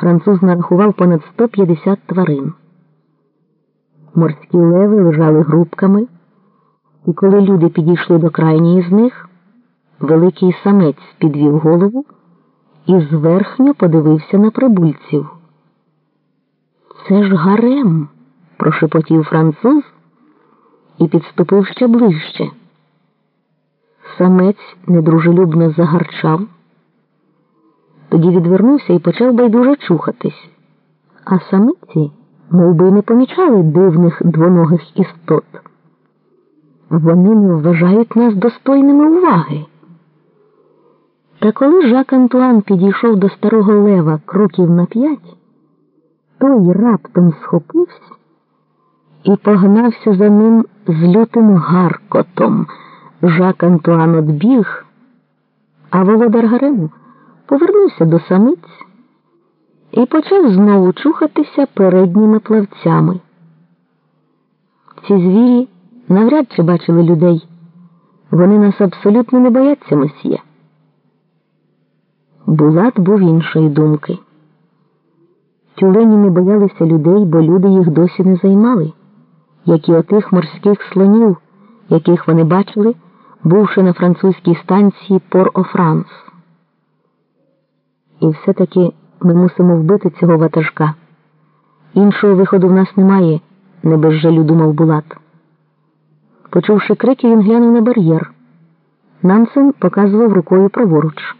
француз нарахував понад 150 тварин. Морські леви лежали грубками, і коли люди підійшли до крайньої з них, великий самець підвів голову і зверхньо подивився на прибульців. Це ж гарем, прошепотів француз і підступив ще ближче. Самець недружелюбно загарчав, тоді відвернувся і почав байдуже чухатись, а самиці мов би, не помічали дивних двоногих істот. Вони не вважають нас достойними уваги. Та коли Жак Антуан підійшов до старого лева кроків на п'ять, той раптом схопився і погнався за ним з лютим гаркотом. Жак Антуан одбіг, а володар Гарему повернувся до самиць і почав знову чухатися передніми плавцями. Ці звірі навряд чи бачили людей. Вони нас абсолютно не бояться месьє. Булат був іншої думки. Тюлені не боялися людей, бо люди їх досі не займали, як і отих морських слонів, яких вони бачили, бувши на французькій станції Пор-О-Франс. І все-таки ми мусимо вбити цього ватажка. Іншого виходу в нас немає, не без жалю думав Булат. Почувши крики, він глянув на бар'єр. Нансен показував рукою праворуч.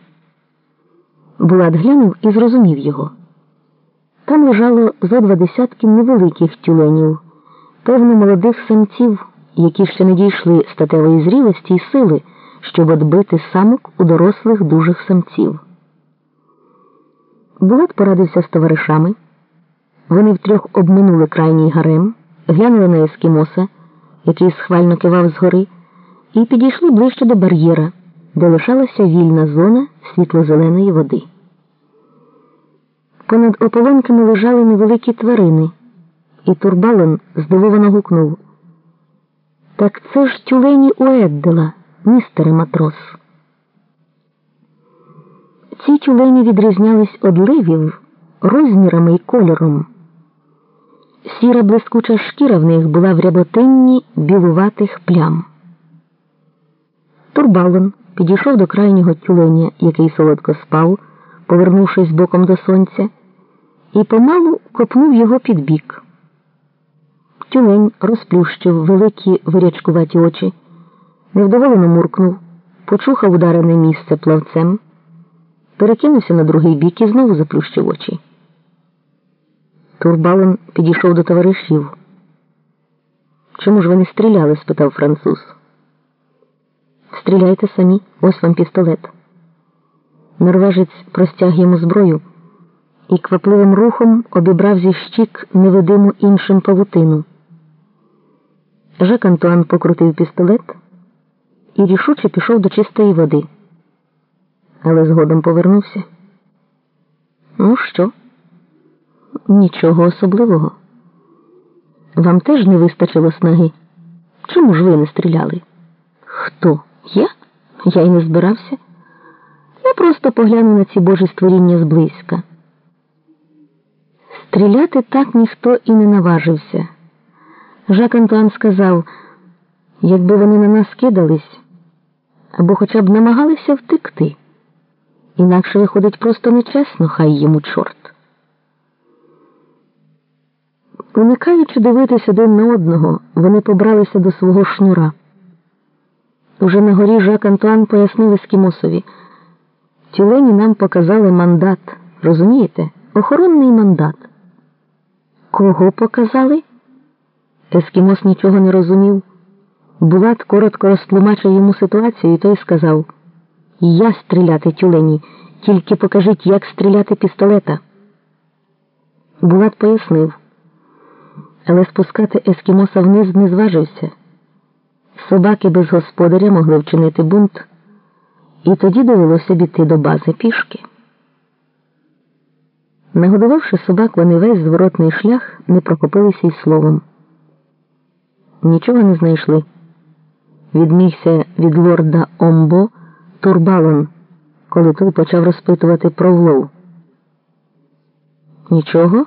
Булат глянув і зрозумів його. Там лежало зо два десятки невеликих тюленів, певно, молодих самців, які ще не дійшли статевої зрілості і сили, щоб отбити самок у дорослих дужих самців. Булат порадився з товаришами. Вони втрьох обминули крайній гарем, глянули на ескімоса, який схвально кивав згори, і підійшли ближче до бар'єра, де лишалася вільна зона світло-зеленої води. Понад ополонками лежали невеликі тварини, і Турбалон здивовано гукнув. Так це ж тюлені Уеддела, містере матрос. Ці тюлені відрізнялись од ливів розмірами і кольором. Сіра блискуча шкіра в них була в ряботинні білуватих плям. Турбалон підійшов до крайнього тюленя, який солодко спав, повернувшись боком до сонця, і помалу копнув його під бік. Тюлень розплющив великі вирячкуваті очі, невдоволено муркнув, почухав ударене місце плавцем перекинувся на другий бік і знову заплющив очі. Турбалон підійшов до товаришів. Чому ж ви не стріляли? спитав француз. Стріляйте самі, ось вам пістолет. Норвежець простяг йому зброю і квапливим рухом обібрав зі щік невидиму іншим павутину. Жак Антуан покрутив пістолет і рішуче пішов до чистої води але згодом повернувся. Ну що? Нічого особливого. Вам теж не вистачило снаги? Чому ж ви не стріляли? Хто? Я? Я й не збирався. Я просто погляну на ці божі створіння зблизька. Стріляти так ніхто і не наважився. Жак Антуан сказав, якби вони на нас кидались або хоча б намагалися втекти. Інакше виходить просто нечесно, хай йому чорт. Уникаючи дивитися один на одного, вони побралися до свого шнура. Уже на горі Жак Антуан пояснив Ескімосові. Тюлені нам показали мандат, розумієте? Охоронний мандат. Кого показали? Ескімос нічого не розумів. Булат коротко розтлумачив йому ситуацію, і той сказав. Я стріляти тюлені, тільки покажіть, як стріляти пістолета. Булат пояснив, але спускати ескімоса вниз не зважився. Собаки без господаря могли вчинити бунт, і тоді довелося бійти до бази пішки. Нагодувавши собак, вони весь зворотний шлях не прокопилися й словом. Нічого не знайшли. Відмігся від лорда Омбо. Турбалон, коли той почав розпитувати про влов. Нічого?